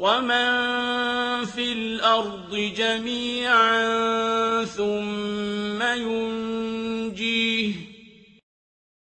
وَمَن فِي الْأَرْضِ جَمِيعًا ثُمَّ يُنجِيهِ